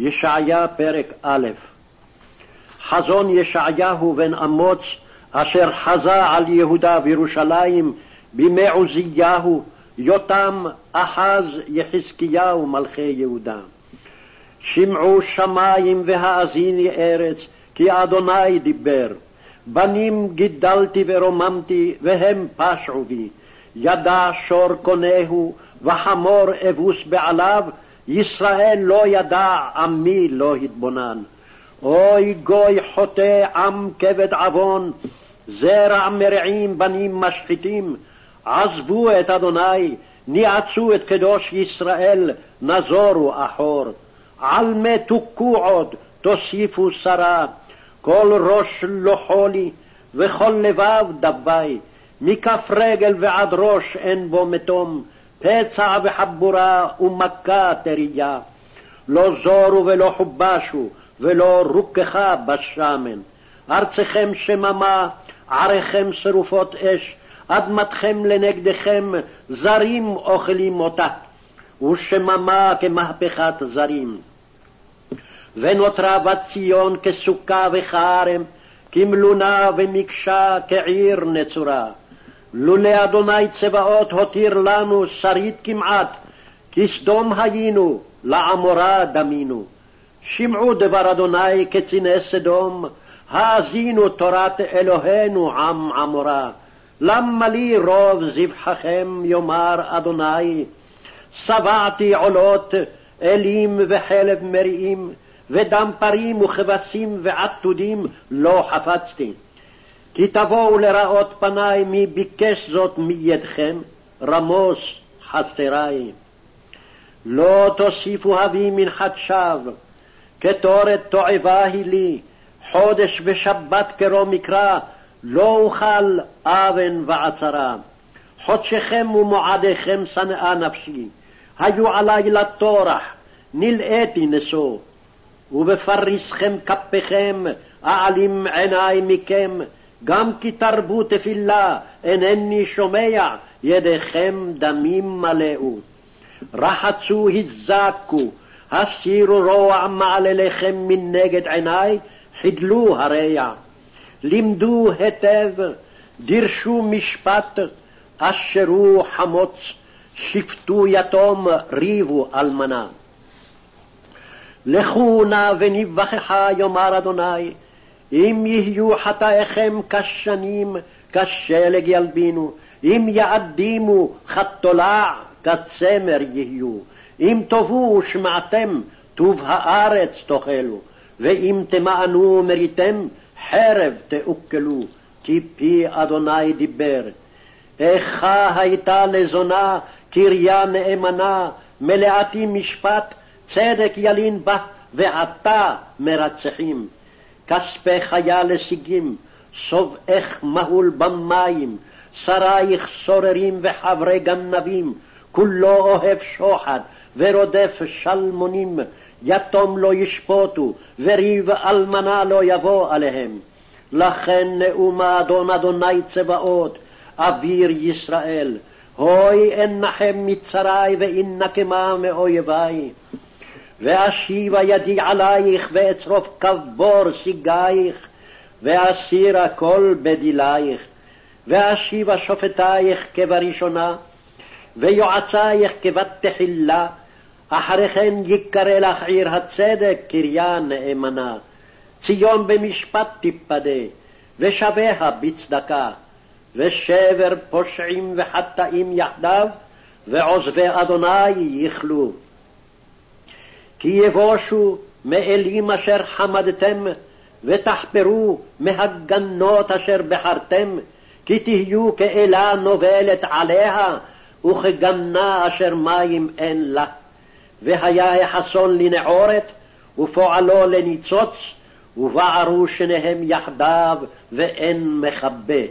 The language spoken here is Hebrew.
ישעיה פרק א' חזון ישעיהו בן אמוץ אשר חזה על יהודה וירושלים בימי עוזיהו, יותם, אחז, יחזקיהו מלכי יהודה. שמעו שמים והאזיני ארץ, כי אדוני דיבר. בנים גידלתי ורוממתי, והם פשעו בי. ידע שור קונהו, וחמור אבוס בעליו, ישראל לא ידע, עמי לא התבונן. אוי גוי חוטא עם כבד עוון, זרע מרעים בנים משחיתים, עזבו את אדוני, ניעצו את קדוש ישראל, נזורו אחור. על מה תוכו עוד, תוסיפו שרה, כל ראש לא חולי, וכל לבב דבי, מכף רגל ועד ראש אין בו מתום, פצע וחבורה ומכה תריה. לא זורו ולא חובשו, ולא רוככה בשמן. ארצכם שממה, עריכם שרופות אש, אדמתכם לנגדכם, זרים אוכלים אותה, ושממה כמהפכת זרים. ונותרה בת ציון כסוכה וכערם, כמלונה ומקשה כעיר נצורה. לולא אדוני צבאות הותיר לנו שריד כמעט, כסדום היינו, לעמורה דמינו. שמעו דבר אדוני קציני סדום, האזינו תורת אלוהינו עם עמורה. למה לי רוב זבחכם יאמר אדוני? שבעתי עולות, אלים וחלב מריעים, ודם פרים וכבשים ועתודים לא חפצתי. כי תבואו לראות פניי מי ביקש זאת מידכם, רמוס חסרי. לא תוסיפו אבי מנחת שווא, קטורת תועבה היא לי, חודש ושבת קרוא מקרא, לא אוכל אבן ועצרה. חודשכם ומועדיכם שנאה נפשי, היו עלי לטורח, נלאיתי נשוא. ובפריסכם כפיכם, אעלים עיני מכם, גם כי תרבו תפילה, אינני שומע, ידיכם דמים מלאו. רחצו הזקו, הסירו רוע מעלליכם מנגד עיני, חידלו הרע. לימדו היטב, דירשו משפט, אשרו חמוץ, שפטו יתום, ריבו אלמנה. לכו נא ונבחך יאמר אדוני, אם יהיו חטאיכם כשנים, כשלג ילבינו, אם יאדימו כתולע, כצמר יהיו. אם תאבו ושמעתם, טוב הארץ תאכלו, ואם תמאנו מריתם, חרב תאוכלו, כי פי אדוני דיבר. איכה הייתה לזונה, קריה נאמנה, מלאתי משפט, צדק ילין בה, ועתה מרצחים. כספי חיה לשיגים, שובעך מהול במים, שרייך סוררים וחברי גנבים, כולו אוהב שוחד, ורודף שלמונים, יתום לא ישפוטו, וריב אלמנה לא יבוא עליהם. לכן נאום אדון אדוני צבאות, אביר ישראל, הוי אנחם מצרי ואנקמה מאויבי. ואשיבה ידי עלייך ואצרוף כבור סיגייך, ואסירה כל בדילייך, ואשיבה שופטייך כבראשונה, ויועצייך כבת תחילה, אחרי כן יקרא לך עיר הצדק, קריה נאמנה. ציון במשפט תיפדה, ושביה בצדקה, ושבר פושעים וחטאים יחדיו, ועוזבי אדוני יכלו. כי יבושו מאלים אשר חמדתם, ותחפרו מהגנות אשר בחרתם, כי תהיו כאלה נובלת עליה, וכגנה אשר מים אין לה. והיה החסון לנעורת, ופועלו לניצוץ, ובערו שניהם יחדיו, ואין מכבה.